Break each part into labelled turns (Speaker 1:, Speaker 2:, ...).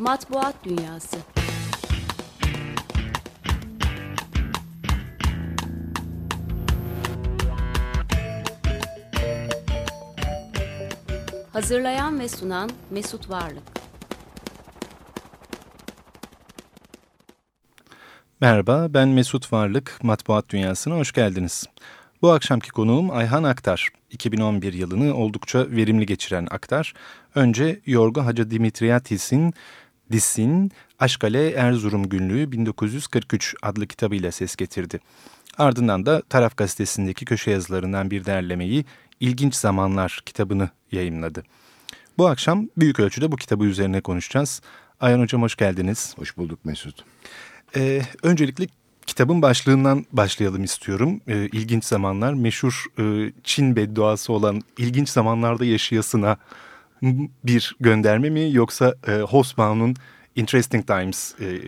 Speaker 1: Matbuat Dünyası Hazırlayan ve sunan Mesut Varlık
Speaker 2: Merhaba, ben Mesut Varlık, Matbuat Dünyası'na hoş geldiniz. Bu akşamki konuğum Ayhan Aktar. 2011 yılını oldukça verimli geçiren Aktar, önce Yorgo Hacı Dimitriyatis'in Dis'in Aşkale Erzurum Günlüğü 1943 adlı kitabıyla ses getirdi. Ardından da Taraf Gazetesi'ndeki köşe yazılarından bir derlemeyi İlginç Zamanlar kitabını yayımladı. Bu akşam büyük ölçüde bu kitabı üzerine konuşacağız. Ayhan Hocam hoş geldiniz.
Speaker 3: Hoş bulduk Mesut.
Speaker 2: Ee, öncelikle kitabın başlığından başlayalım istiyorum. Ee, ilginç zamanlar, meşhur e, Çin bedduası olan ilginç zamanlarda yaşayasına bir gönderme mi yoksa e, Hobsbawm'un Interesting Times, e,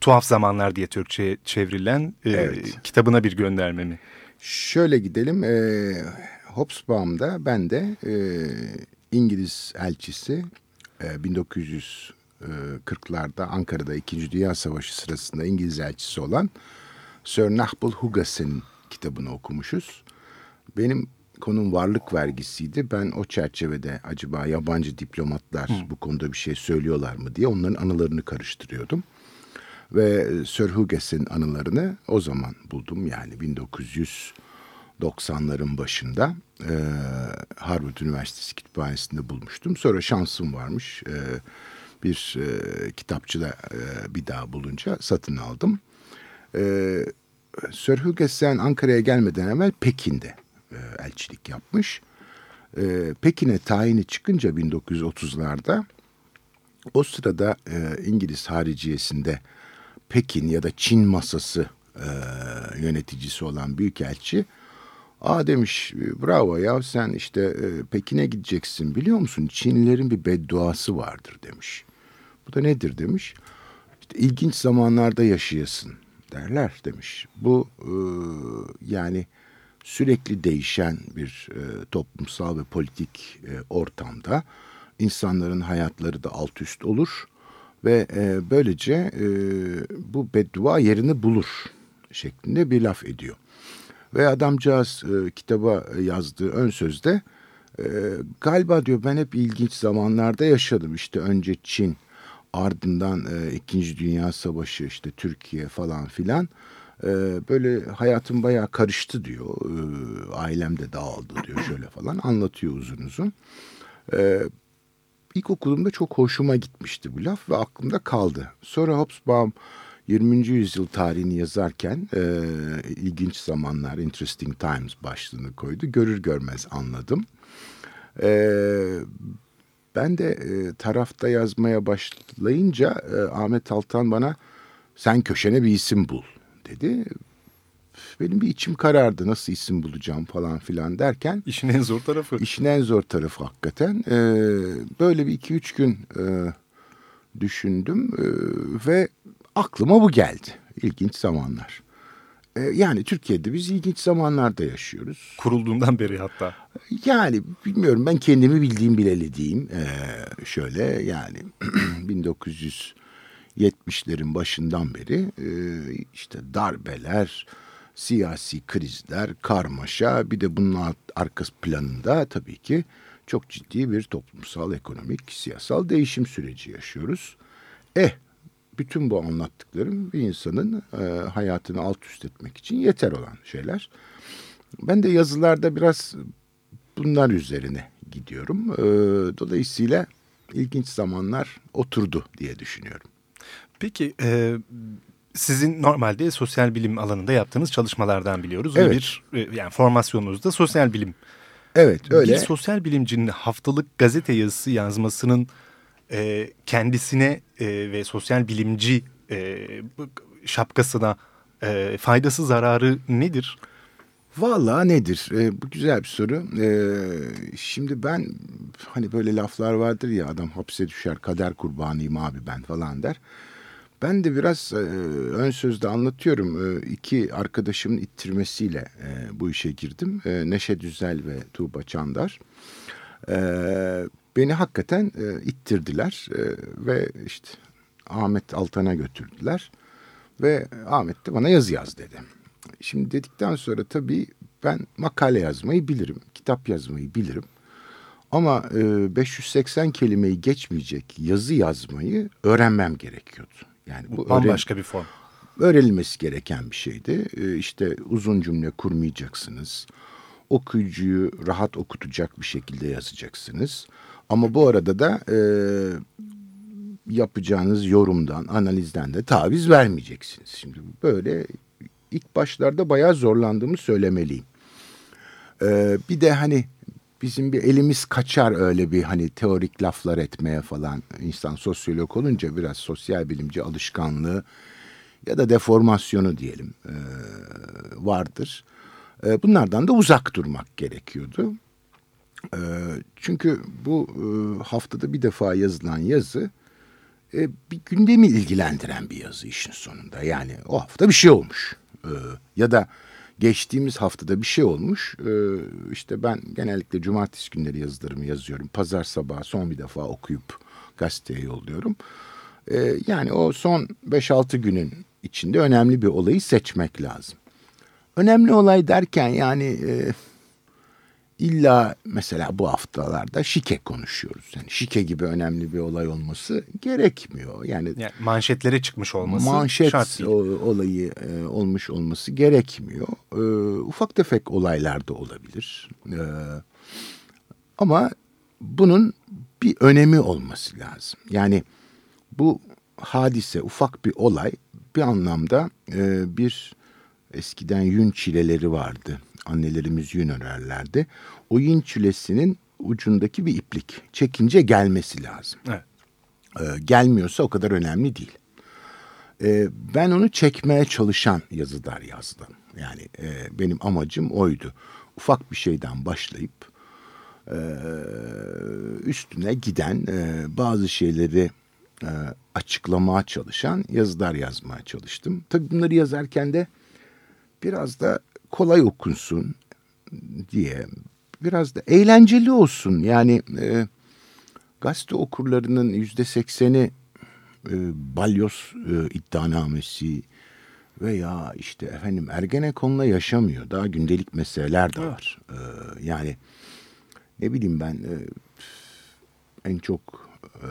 Speaker 2: tuhaf zamanlar diye Türkçe'ye çevrilen e, evet. kitabına bir gönderme mi?
Speaker 3: Şöyle gidelim. E, Hobsbawm'da ben de e, İngiliz elçisi e, 1940'larda Ankara'da 2. Dünya Savaşı sırasında İngiliz elçisi olan Sir Nahbul Hugas'ın kitabını okumuşuz. Benim konum varlık vergisiydi. Ben o çerçevede acaba yabancı diplomatlar Hı. bu konuda bir şey söylüyorlar mı diye onların anılarını karıştırıyordum. Ve Sir Huges'in anılarını o zaman buldum. Yani 1990'ların başında e, Harvard Üniversitesi kütüphanesinde bulmuştum. Sonra şansım varmış. E, bir e, kitapçıda e, bir daha bulunca satın aldım. E, Sir Hugessen Ankara'ya gelmeden evvel Pekin'de e, elçilik yapmış. E, Pekin'e tayini çıkınca 1930'larda o sırada e, İngiliz hariciyesinde Pekin ya da Çin masası e, yöneticisi olan büyükelçi Aa demiş bravo ya sen işte e, Pekin'e gideceksin biliyor musun Çinlilerin bir bedduası vardır demiş. Bu da nedir demiş. İşte ilginç zamanlarda yaşayasın derler demiş. Bu e, yani sürekli değişen bir e, toplumsal ve politik e, ortamda insanların hayatları da alt üst olur ve e, böylece e, bu beddua yerini bulur şeklinde bir laf ediyor. Ve adamcağız e, kitaba yazdığı ön sözde e, galiba diyor ben hep ilginç zamanlarda yaşadım. İşte önce Çin, ardından e, İkinci Dünya Savaşı, işte Türkiye falan filan. E, böyle hayatım bayağı karıştı diyor. E, ailem de dağıldı diyor şöyle falan anlatıyor uzun uzun. E, ilkokulumda çok hoşuma gitmişti bu laf ve aklımda kaldı. Sonra Hobsbawm 20. yüzyıl tarihini yazarken e, ilginç zamanlar, interesting times başlığını koydu. Görür görmez anladım. E, ben de e, tarafta yazmaya başlayınca e, Ahmet Altan bana sen köşene bir isim bul dedi. Benim bir içim karardı nasıl isim bulacağım falan filan derken.
Speaker 2: İşin en zor tarafı.
Speaker 3: İşin en zor tarafı hakikaten. E, böyle bir iki üç gün e, düşündüm e, ve aklıma bu geldi. İlginç zamanlar. E, yani Türkiye'de biz ilginç zamanlarda yaşıyoruz.
Speaker 2: Kurulduğundan beri hatta.
Speaker 3: Yani bilmiyorum ben kendimi bildiğim bileli diyeyim. E, şöyle yani 1970'lerin başından beri e, işte darbeler, siyasi krizler, karmaşa bir de bunun arkası planında tabii ki çok ciddi bir toplumsal, ekonomik, siyasal değişim süreci yaşıyoruz. Eh bütün bu anlattıklarım bir insanın e, hayatını alt üst etmek için yeter olan şeyler. Ben de yazılarda biraz bunlar üzerine gidiyorum. E, dolayısıyla ilginç zamanlar oturdu diye düşünüyorum.
Speaker 2: Peki e, sizin normalde sosyal bilim alanında yaptığınız çalışmalardan biliyoruz. Evet. Bir e, yani formasyonunuz da sosyal bilim.
Speaker 3: Evet öyle.
Speaker 2: Bir sosyal bilimcinin haftalık gazete yazısı yazmasının e, kendisine e, ve sosyal bilimci e, şapkasına e, faydası zararı nedir?
Speaker 3: Vallahi nedir? E, bu güzel bir soru. E, şimdi ben hani böyle laflar vardır ya adam hapse düşer kader kurbanıyım abi ben falan der. Ben de biraz e, ön sözde anlatıyorum. E, iki arkadaşımın ittirmesiyle e, bu işe girdim. E, Neşe Düzel ve Tuğba Çandar. E, beni hakikaten e, ittirdiler e, ve işte Ahmet Altan'a götürdüler. Ve Ahmet de bana yazı yaz dedi. Şimdi dedikten sonra tabii ben makale yazmayı bilirim, kitap yazmayı bilirim. Ama e, 580 kelimeyi geçmeyecek yazı yazmayı öğrenmem gerekiyordu.
Speaker 2: Yani bu, bu bambaşka öğren- bir form.
Speaker 3: Öğrenilmesi gereken bir şeydi. E, işte uzun cümle kurmayacaksınız. Okuyucuyu rahat okutacak bir şekilde yazacaksınız. Ama bu arada da e, yapacağınız yorumdan, analizden de taviz vermeyeceksiniz. Şimdi böyle ilk başlarda bayağı zorlandığımı söylemeliyim. Ee, bir de hani bizim bir elimiz kaçar öyle bir hani teorik laflar etmeye falan. İnsan sosyolog olunca biraz sosyal bilimci alışkanlığı ya da deformasyonu diyelim vardır. Bunlardan da uzak durmak gerekiyordu. Çünkü bu haftada bir defa yazılan yazı e, bir gündemi ilgilendiren bir yazı işin sonunda. Yani o hafta bir şey olmuş. Ya da geçtiğimiz haftada bir şey olmuş. E, işte ben genellikle cumartesi günleri yazılarımı yazıyorum. Pazar sabahı son bir defa okuyup gazeteye yolluyorum. E, yani o son 5-6 günün içinde önemli bir olayı seçmek lazım. Önemli olay derken yani e, illa mesela bu haftalarda şike konuşuyoruz. Yani şike gibi önemli bir olay olması gerekmiyor. Yani,
Speaker 2: yani manşetlere çıkmış olması
Speaker 3: manşet
Speaker 2: şart değil.
Speaker 3: olayı e, olmuş olması gerekmiyor. E, ufak tefek olaylar da olabilir. E, ama bunun bir önemi olması lazım. Yani bu hadise ufak bir olay bir anlamda e, bir eskiden yün çileleri vardı annelerimiz yün örerlerdi. O yün çilesinin ucundaki bir iplik çekince gelmesi lazım. Evet. Ee, gelmiyorsa o kadar önemli değil. Ee, ben onu çekmeye çalışan yazılar yazdım. Yani e, benim amacım oydu. Ufak bir şeyden başlayıp e, üstüne giden e, bazı şeyleri e, açıklamaya çalışan yazılar yazmaya çalıştım. Tabii bunları yazarken de biraz da kolay okunsun diye biraz da eğlenceli olsun. Yani e, gazete okurlarının yüzde sekseni e, balyoz e, iddianamesi veya işte efendim Ergenekon'la yaşamıyor. Daha gündelik meseleler de var. E, yani ne bileyim ben e, en çok e,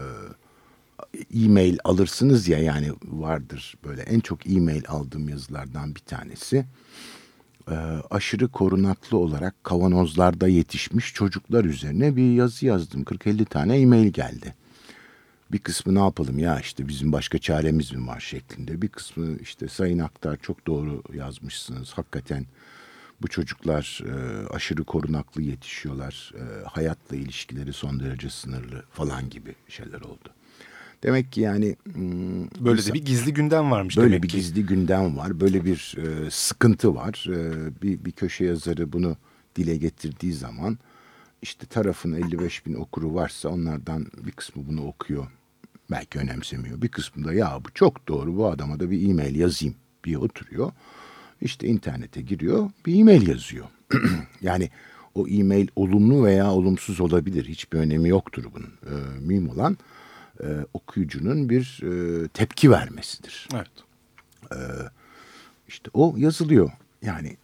Speaker 3: e-mail alırsınız ya yani vardır böyle en çok e-mail aldığım yazılardan bir tanesi e, aşırı korunaklı olarak kavanozlarda yetişmiş çocuklar üzerine bir yazı yazdım. 40-50 tane e-mail geldi. Bir kısmı ne yapalım ya işte bizim başka çaremiz mi var şeklinde. Bir kısmı işte Sayın Aktar çok doğru yazmışsınız. Hakikaten bu çocuklar e, aşırı korunaklı yetişiyorlar. E, hayatla ilişkileri son derece sınırlı falan gibi şeyler oldu. Demek ki yani...
Speaker 2: Böyle insan, de bir gizli gündem varmış
Speaker 3: böyle
Speaker 2: demek
Speaker 3: bir
Speaker 2: ki.
Speaker 3: gizli gündem var. Böyle bir e, sıkıntı var. E, bir, bir köşe yazarı bunu dile getirdiği zaman işte tarafın 55 bin okuru varsa onlardan bir kısmı bunu okuyor. Belki önemsemiyor. Bir kısmı da ya bu çok doğru bu adama da bir e-mail yazayım diye oturuyor. İşte internete giriyor bir e-mail yazıyor. yani o e-mail olumlu veya olumsuz olabilir. Hiçbir önemi yoktur bunun. Ee, mühim olan e, okuyucunun bir e, tepki vermesidir.
Speaker 2: Evet.
Speaker 3: E, işte o yazılıyor. Yani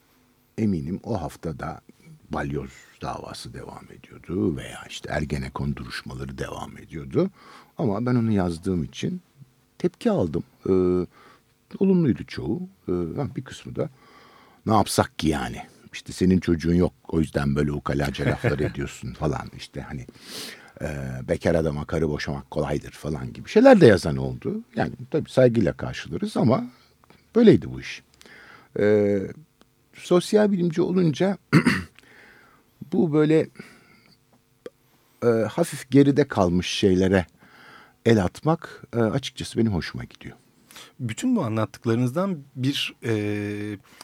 Speaker 3: eminim o haftada balyoz davası devam ediyordu veya işte Ergenekon duruşmaları devam ediyordu. Ama ben onu yazdığım için tepki aldım. E, olumluydu çoğu. E, bir kısmı da ne yapsak ki yani? İşte senin çocuğun yok o yüzden böyle ukalaca laflar ediyorsun falan işte hani e, bekar adama karı boşamak kolaydır falan gibi şeyler de yazan oldu. Yani tabii saygıyla karşılarız ama böyleydi bu iş. E, sosyal bilimci olunca bu böyle e, hafif geride kalmış şeylere el atmak e, açıkçası benim hoşuma gidiyor.
Speaker 2: Bütün bu anlattıklarınızdan bir e,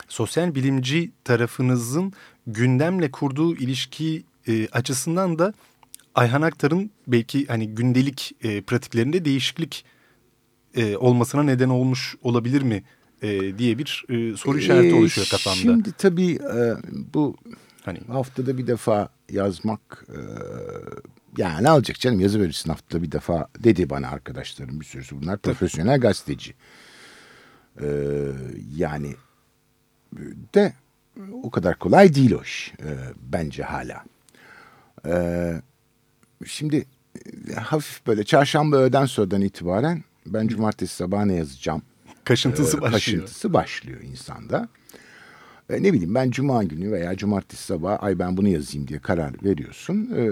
Speaker 2: sosyal bilimci tarafınızın gündemle kurduğu ilişki e, açısından da Ayhan Aktar'ın belki hani gündelik e, pratiklerinde değişiklik e, olmasına neden olmuş olabilir mi e, diye bir e, soru işareti e, oluşuyor kafamda.
Speaker 3: Şimdi tabii e, bu hani haftada bir defa yazmak e, yani ne alacak canım yazı verirsin haftada bir defa dedi bana arkadaşlarım bir sürüsü bunlar profesyonel gazeteci. Ee, yani de o kadar kolay değil o iş e, bence hala. Ee, şimdi e, hafif böyle çarşamba öğleden sonradan itibaren ben cumartesi sabahı ne yazacağım?
Speaker 2: Kaşıntısı
Speaker 3: Ee,
Speaker 2: başlıyor.
Speaker 3: Kaşıntısı başlıyor insanda. E, ne bileyim ben cuma günü veya cumartesi sabahı ay ben bunu yazayım diye karar veriyorsun. E,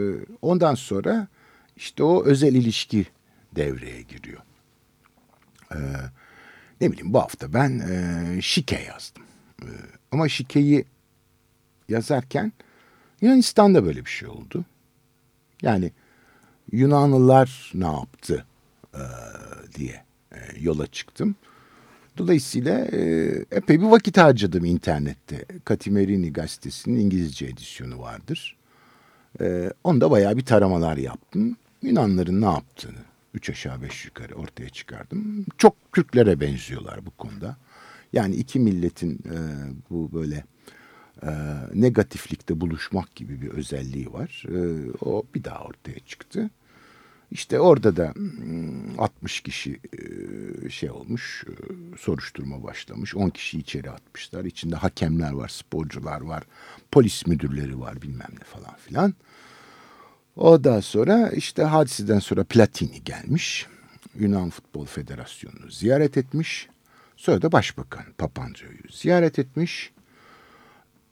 Speaker 3: ondan sonra işte o özel ilişki devreye giriyor. E, ne bileyim bu hafta ben e, şike yazdım. E, ama şikeyi yazarken Yunanistan'da böyle bir şey oldu. Yani Yunanlılar ne yaptı e, diye e, yola çıktım. Dolayısıyla e, epey bir vakit harcadım internette. Katimerini gazetesinin İngilizce edisyonu vardır. E, onda bayağı bir taramalar yaptım. Yunanların ne yaptığını üç aşağı beş yukarı ortaya çıkardım. Çok Türklere benziyorlar bu konuda. Yani iki milletin e, bu böyle e, negatiflikte buluşmak gibi bir özelliği var. E, o bir daha ortaya çıktı. İşte orada da mm, 60 kişi e, şey olmuş, e, soruşturma başlamış. 10 kişi içeri atmışlar. İçinde hakemler var, sporcular var, polis müdürleri var bilmem ne falan filan. Ondan sonra işte hadiseden sonra Platini gelmiş. Yunan Futbol Federasyonu'nu ziyaret etmiş. Sonra da Başbakan Papandreou'yu ziyaret etmiş.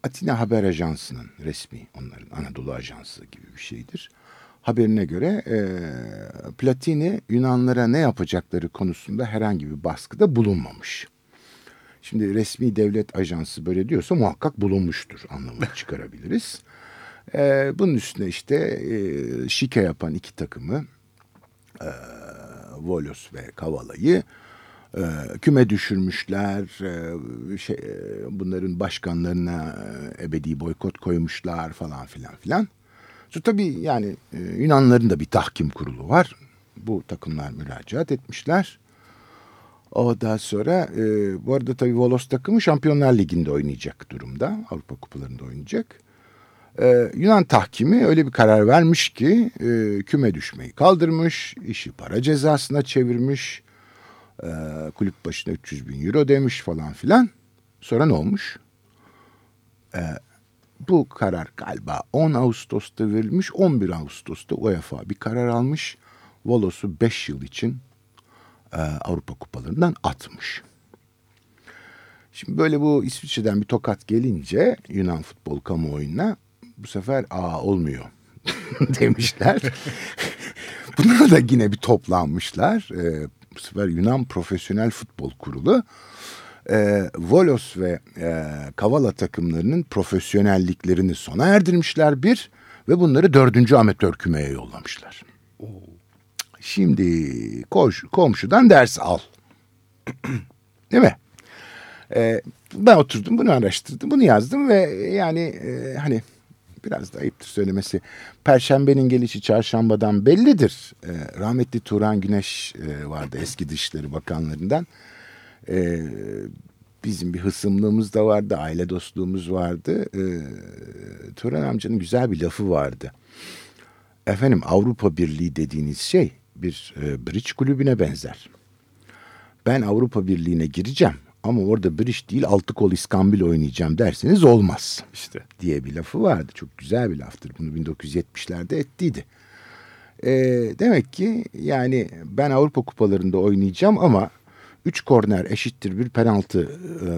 Speaker 3: Atina Haber Ajansı'nın resmi onların Anadolu Ajansı gibi bir şeydir. Haberine göre e, Platini Yunanlara ne yapacakları konusunda herhangi bir baskıda bulunmamış. Şimdi resmi devlet ajansı böyle diyorsa muhakkak bulunmuştur anlamını çıkarabiliriz. E, bunun üstüne işte e, şike yapan iki takımı e, Volos ve Kavala'yı e, küme düşürmüşler. E, şey, e, bunların başkanlarına e, ebedi boykot koymuşlar falan filan filan. So, tabii yani Yunanların da bir tahkim kurulu var. Bu takımlar müracaat etmişler. Ondan sonra e, bu arada tabii Volos takımı Şampiyonlar Ligi'nde oynayacak durumda. Avrupa Kupalarında oynayacak. Yunan tahkimi öyle bir karar vermiş ki küme düşmeyi kaldırmış. işi para cezasına çevirmiş. E, kulüp başına 300 bin euro demiş falan filan. Sonra ne olmuş? E, bu karar galiba 10 Ağustos'ta verilmiş. 11 Ağustos'ta UEFA bir karar almış. Volos'u 5 yıl için e, Avrupa kupalarından atmış. Şimdi böyle bu İsviçre'den bir tokat gelince Yunan futbol kamuoyuna bu sefer aa olmuyor demişler. Bunlar da yine bir toplanmışlar. E, bu sefer Yunan Profesyonel Futbol Kurulu e, Volos ve e, Kavala takımlarının profesyonelliklerini sona erdirmişler bir ve bunları dördüncü amatör kümeye yollamışlar. Şimdi koş, komşudan ders al. Değil mi? E, ben oturdum bunu araştırdım bunu yazdım ve yani e, hani biraz da ayıptır söylemesi. Perşembenin gelişi çarşambadan bellidir. E, rahmetli Turan Güneş e, vardı eski Dışişleri Bakanlarından. E, bizim bir hısımlığımız da vardı, aile dostluğumuz vardı. E, Turan amcanın güzel bir lafı vardı. Efendim Avrupa Birliği dediğiniz şey bir e, bridge kulübüne benzer. Ben Avrupa Birliği'ne gireceğim ama orada bridge değil altı kol iskambil oynayacağım derseniz olmaz.
Speaker 2: İşte.
Speaker 3: Diye bir lafı vardı. Çok güzel bir laftır. Bunu 1970'lerde ettiydi. E, demek ki yani ben Avrupa kupalarında oynayacağım ama üç korner eşittir bir penaltı e,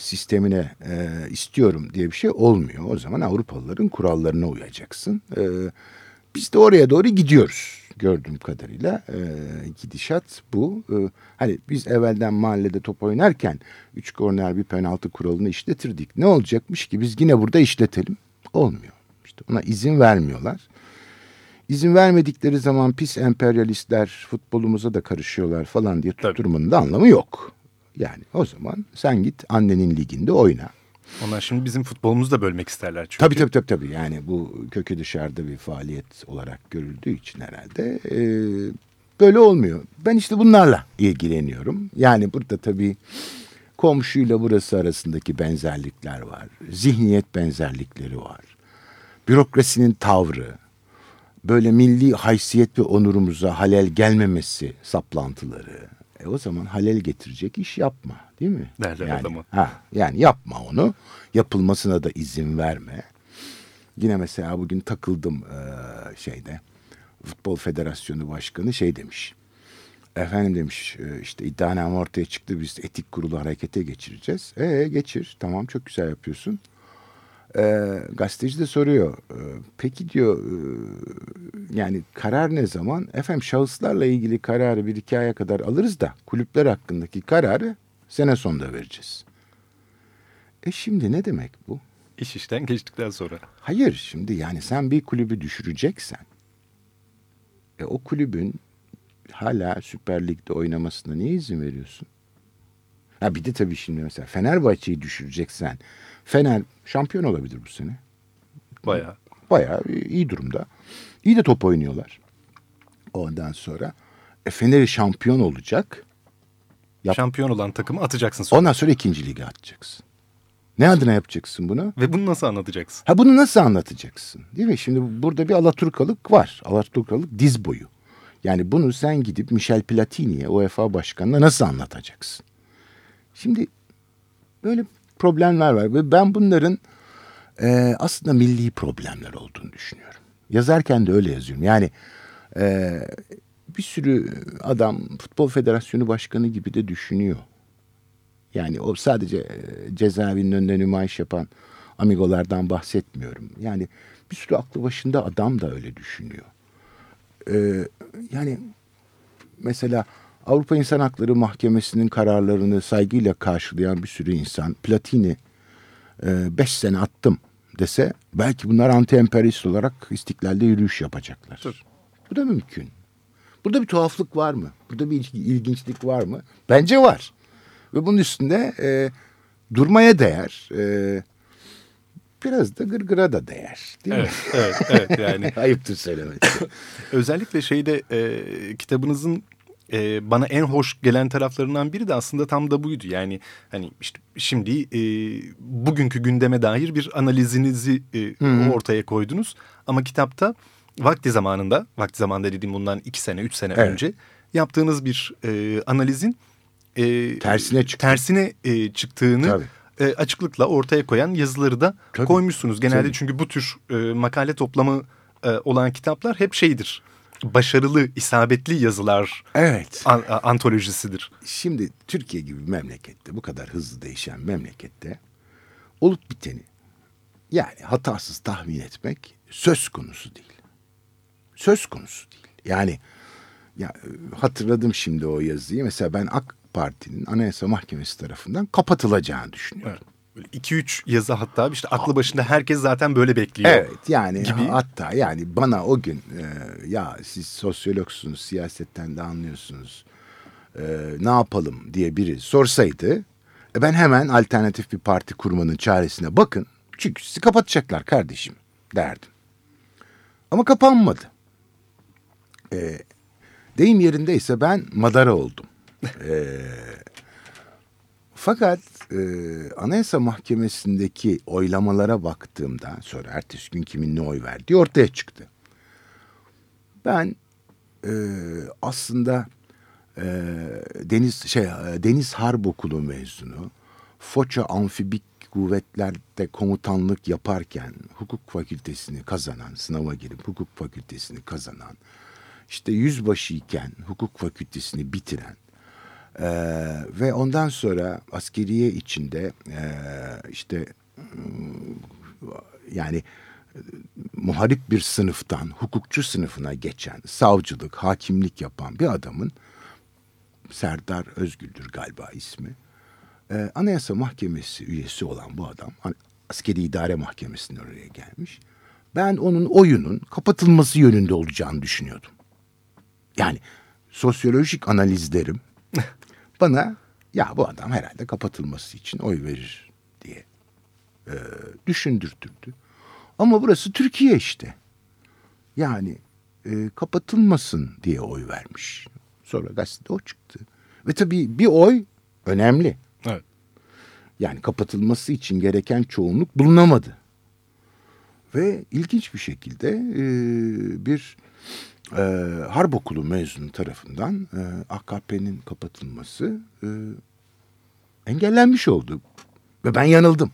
Speaker 3: sistemine e, istiyorum diye bir şey olmuyor. O zaman Avrupalıların kurallarına uyacaksın. E, biz de oraya doğru gidiyoruz gördüğüm kadarıyla. E, gidişat bu. E, hani biz evvelden mahallede top oynarken üç korner bir penaltı kuralını işletirdik. Ne olacakmış ki biz yine burada işletelim? Olmuyor. İşte ona izin vermiyorlar. İzin vermedikleri zaman pis emperyalistler futbolumuza da karışıyorlar falan diye tutturmanın da anlamı yok. Yani o zaman sen git annenin liginde oyna.
Speaker 2: Onlar şimdi bizim futbolumuzu da bölmek isterler çünkü.
Speaker 3: Tabii tabii tabii. tabii. Yani bu kökü dışarıda bir faaliyet olarak görüldüğü için herhalde e, böyle olmuyor. Ben işte bunlarla ilgileniyorum. Yani burada tabii komşuyla burası arasındaki benzerlikler var. Zihniyet benzerlikleri var. Bürokrasinin tavrı. böyle milli haysiyet ve onurumuza halel gelmemesi saplantıları. E o zaman halel getirecek iş yapma değil mi?
Speaker 2: Derler
Speaker 3: yani,
Speaker 2: adamı.
Speaker 3: Ha, yani yapma onu. Yapılmasına da izin verme. Yine mesela bugün takıldım e, şeyde. Futbol Federasyonu Başkanı şey demiş. Efendim demiş e, işte iddianame ortaya çıktı biz etik kurulu harekete geçireceğiz. E geçir tamam çok güzel yapıyorsun. E, gazeteci de soruyor. E, peki diyor e, yani karar ne zaman? Efendim şahıslarla ilgili kararı bir iki aya kadar alırız da kulüpler hakkındaki kararı sene sonunda vereceğiz. E şimdi ne demek bu?
Speaker 2: İş işten geçtikten sonra.
Speaker 3: Hayır şimdi yani sen bir kulübü düşüreceksen e, o kulübün hala Süper Lig'de oynamasına niye izin veriyorsun? Ha bir de tabii şimdi mesela Fenerbahçe'yi düşüreceksen Fener şampiyon olabilir bu sene.
Speaker 2: Bayağı.
Speaker 3: Bayağı iyi durumda. İyi de top oynuyorlar. Ondan sonra e, Fener'i şampiyon olacak. Yap.
Speaker 2: Şampiyon olan takımı atacaksın sonra.
Speaker 3: Ondan sonra ikinci lige atacaksın. Ne adına yapacaksın bunu?
Speaker 2: Ve bunu nasıl anlatacaksın?
Speaker 3: Ha bunu nasıl anlatacaksın? Değil mi? Şimdi burada bir Alaturkalık var. Alaturkalık diz boyu. Yani bunu sen gidip Michel Platini'ye, UEFA başkanına nasıl anlatacaksın? Şimdi böyle problemler var ve ben bunların e, aslında milli problemler olduğunu düşünüyorum. Yazarken de öyle yazıyorum. Yani e, bir sürü adam Futbol Federasyonu Başkanı gibi de düşünüyor. Yani o sadece e, cezaevinin önünde nümayiş yapan amigolardan bahsetmiyorum. Yani bir sürü aklı başında adam da öyle düşünüyor. Ee, yani mesela Avrupa İnsan Hakları Mahkemesi'nin kararlarını saygıyla karşılayan bir sürü insan Platini e, beş sene attım dese belki bunlar anti-emperyalist olarak istiklalde yürüyüş yapacaklar.
Speaker 2: Dur.
Speaker 3: Bu da mümkün. Burada bir tuhaflık var mı? Burada bir ilginçlik var mı? Bence var. Ve bunun üstünde e, durmaya değer. E, biraz da gırgıra da değer. Değil
Speaker 2: evet,
Speaker 3: mi?
Speaker 2: evet, evet yani.
Speaker 3: Ayıptır söylemesi.
Speaker 2: Özellikle şeyde e, kitabınızın e, bana en hoş gelen taraflarından biri de aslında tam da buydu. Yani hani işte şimdi e, bugünkü gündeme dair bir analizinizi e, ortaya koydunuz. Ama kitapta vakti zamanında, vakti zamanında dediğim bundan iki sene, üç sene
Speaker 3: Evet.
Speaker 2: önce yaptığınız bir e, analizin e,
Speaker 3: Tersine çıktı.
Speaker 2: tersine e, çıktığını
Speaker 3: Tabii.
Speaker 2: e, açıklıkla ortaya koyan yazıları da
Speaker 3: Tabii.
Speaker 2: koymuşsunuz. Genelde
Speaker 3: Tabii.
Speaker 2: çünkü bu tür e, makale toplamı e, olan kitaplar hep şeydir. Başarılı, isabetli yazılar
Speaker 3: Evet.
Speaker 2: an- antolojisidir.
Speaker 3: Şimdi Türkiye gibi bir memlekette bu kadar hızlı değişen memlekette olup biteni yani hatasız tahmin etmek söz konusu değil. Söz konusu değil. Yani ya hatırladım şimdi o yazıyı. Mesela ben AK Parti'nin Anayasa Mahkemesi tarafından kapatılacağını düşünüyorum.
Speaker 2: Evet. 2-3 yazı hatta işte aklı başında herkes zaten böyle bekliyor.
Speaker 3: Evet yani
Speaker 2: gibi.
Speaker 3: hatta yani bana o gün e, ya siz sosyologsunuz siyasetten de anlıyorsunuz e, ne yapalım diye biri sorsaydı e, ben hemen alternatif bir parti kurmanın çaresine bakın çünkü sizi kapatacaklar kardeşim derdim. Ama kapanmadı. E, deyim yerindeyse ben madara oldum. E, fakat e, Anayasa Mahkemesi'ndeki oylamalara baktığımda sonra ertesi gün kimin ne oy verdiği ortaya çıktı. Ben e, aslında e, Deniz şey e, Deniz Harp Okulu mezunu Foça Amfibik Kuvvetler'de komutanlık yaparken hukuk fakültesini kazanan, sınava girip hukuk fakültesini kazanan, işte yüzbaşıyken hukuk fakültesini bitiren, ee, ve ondan sonra askeriye içinde e, işte mm, yani e, muharip bir sınıftan hukukçu sınıfına geçen savcılık, hakimlik yapan bir adamın Serdar Özgül'dür galiba ismi. Ee, Anayasa Mahkemesi üyesi olan bu adam hani askeri idare mahkemesine oraya gelmiş. Ben onun oyunun kapatılması yönünde olacağını düşünüyordum. Yani sosyolojik analizlerim bana ya bu adam herhalde kapatılması için oy verir diye e, düşündürtürdü. Ama burası Türkiye işte. Yani e, kapatılmasın diye oy vermiş. Sonra gazetede o çıktı. Ve tabii bir oy önemli.
Speaker 2: Evet.
Speaker 3: Yani kapatılması için gereken çoğunluk bulunamadı. Ve ilginç bir şekilde e, bir e, harp okulu mezunu tarafından e, AKP'nin kapatılması e, engellenmiş oldu. Ve ben yanıldım.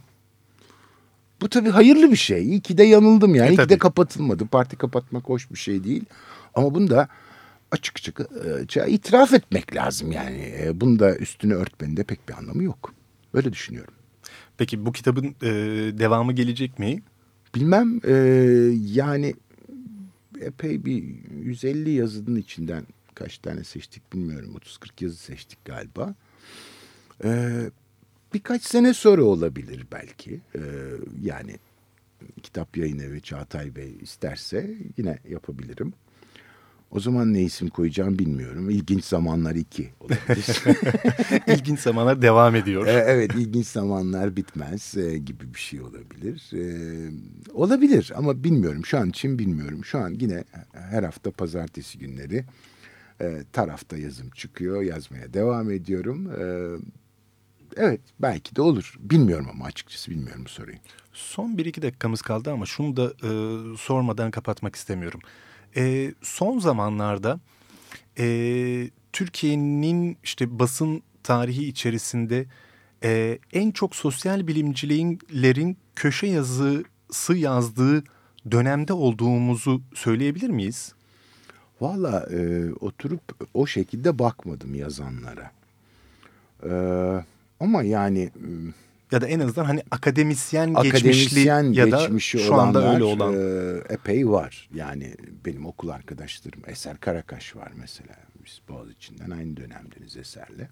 Speaker 3: Bu tabii hayırlı bir şey. İyi ki de yanıldım yani.
Speaker 2: E,
Speaker 3: İyi ki de kapatılmadı. Parti kapatmak hoş bir şey değil. Ama bunu da açıkça itiraf etmek lazım yani. E, Bunu da üstünü örtmenin de pek bir anlamı yok. Öyle düşünüyorum.
Speaker 2: Peki bu kitabın e, devamı gelecek mi?
Speaker 3: Bilmem e, yani epey bir 150 yazının içinden kaç tane seçtik bilmiyorum. 30-40 yazı seçtik galiba. E, birkaç sene sonra olabilir belki. E, yani kitap yayın evi Çağatay Bey isterse yine yapabilirim. O zaman ne isim koyacağım bilmiyorum. İlginç zamanlar iki olabilir.
Speaker 2: İlginç zamanlar devam ediyor.
Speaker 3: E, evet ilginç zamanlar bitmez e, gibi bir şey olabilir. E, olabilir ama bilmiyorum şu an için bilmiyorum. Şu an yine her hafta pazartesi günleri tarafta yazım çıkıyor. Yazmaya devam ediyorum. Evet belki de olur. Bilmiyorum ama açıkçası bilmiyorum bu soruyu.
Speaker 2: Son bir iki dakikamız kaldı ama şunu da e, sormadan kapatmak istemiyorum. E, son zamanlarda e, Türkiye'nin işte basın tarihi içerisinde e, en çok sosyal bilimcilerin köşe yazısı yazdığı dönemde olduğumuzu söyleyebilir miyiz?
Speaker 3: Valla e, oturup o şekilde bakmadım yazanlara. E, ama yani e,
Speaker 2: Ya da en azından hani akademisyen,
Speaker 3: akademisyen
Speaker 2: geçmişli ya da
Speaker 3: geçmişi
Speaker 2: şu anda öyle olan.
Speaker 3: e, epey var. Yani benim okul arkadaşlarım Eser Karakaş var mesela. Biz Boğaziçi'nden aynı dönemdeniz Eser'le.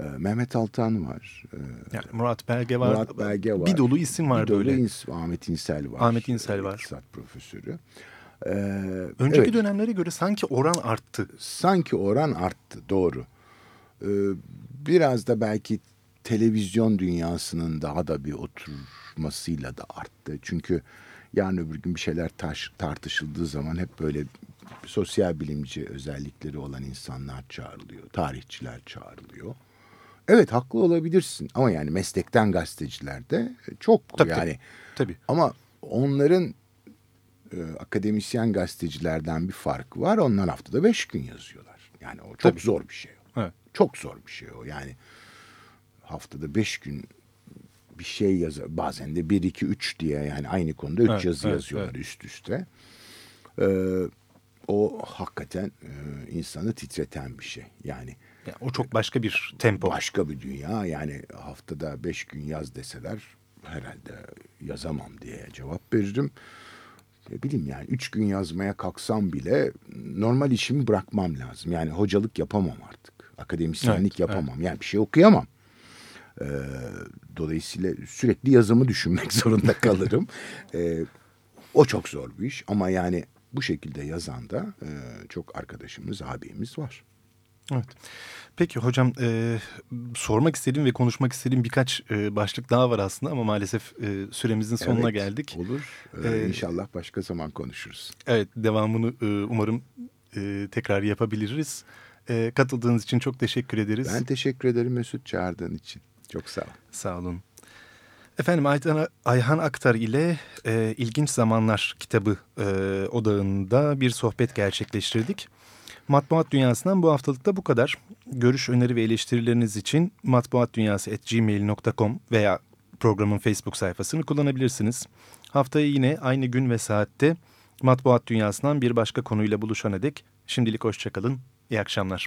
Speaker 3: E, Mehmet Altan var. E,
Speaker 2: Yani Murat Belge var.
Speaker 3: Murat Belge var.
Speaker 2: Bir dolu isim var
Speaker 3: bir dolu
Speaker 2: böyle.
Speaker 3: ins- Ahmet İnsel var.
Speaker 2: Ahmet İnsel var.
Speaker 3: İktisat profesörü. E,
Speaker 2: Önceki
Speaker 3: evet.
Speaker 2: dönemlere göre sanki oran arttı.
Speaker 3: sanki oran arttı doğru. Ee, biraz da belki televizyon dünyasının daha da bir oturmasıyla da arttı. Çünkü yarın öbür gün bir şeyler taş, tartışıldığı zaman hep böyle sosyal bilimci özellikleri olan insanlar çağrılıyor. Tarihçiler çağrılıyor. Evet haklı olabilirsin ama yani meslekten gazeteciler de çok
Speaker 2: Tabii,
Speaker 3: yani.
Speaker 2: Tabii.
Speaker 3: Ama onların e, akademisyen gazetecilerden bir farkı var. Onlar haftada beş gün yazıyorlar. Yani o çok
Speaker 2: Tabii.
Speaker 3: zor bir şey. O.
Speaker 2: Evet.
Speaker 3: Çok zor bir şey o. Yani haftada beş gün bir şey yazar. Bazen de bir, iki, üç diye yani aynı konuda üç
Speaker 2: Evet,
Speaker 3: yazı
Speaker 2: evet,
Speaker 3: yazıyorlar
Speaker 2: evet.
Speaker 3: üst üste. Ee, o hakikaten e, insanı titreten bir şey. Yani
Speaker 2: Yani o çok başka bir tempo.
Speaker 3: başka bir dünya. Yani haftada beş gün yaz deseler herhalde yazamam diye cevap veririm. Ne bileyim yani üç gün yazmaya kalksam bile normal işimi bırakmam lazım. Yani hocalık yapamam artık. Akademisyenlik
Speaker 2: Evet,
Speaker 3: yapamam. Yani bir şey okuyamam. Ee, dolayısıyla sürekli yazımı düşünmek zorunda kalırım. Ee, o çok zor bir iş ama yani bu şekilde yazan da e, çok arkadaşımız, abimiz var.
Speaker 2: Evet. Peki hocam e, sormak istediğim ve konuşmak istediğim birkaç e, başlık daha var aslında ama maalesef e, süremizin sonuna
Speaker 3: Evet,
Speaker 2: geldik.
Speaker 3: Olur. Ee,
Speaker 2: Ee,
Speaker 3: inşallah başka zaman konuşuruz.
Speaker 2: Evet devamını e, umarım e, tekrar yapabiliriz. E, katıldığınız için çok teşekkür ederiz.
Speaker 3: Ben teşekkür ederim Mesut çağırdığın için. Çok sağ ol.
Speaker 2: Sağ olun. Efendim Ayhan, Ayhan Aktar ile e, İlginç Zamanlar kitabı e, odağında bir sohbet gerçekleştirdik. Matbuat Dünyası'ndan bu haftalıkta bu kadar. Görüş, öneri ve eleştirileriniz için matbuatdunyası.gmail.com veya programın Facebook sayfasını kullanabilirsiniz. Haftaya yine aynı gün ve saatte Matbuat Dünyası'ndan bir başka konuyla buluşana dek şimdilik hoşçakalın. İyi akşamlar.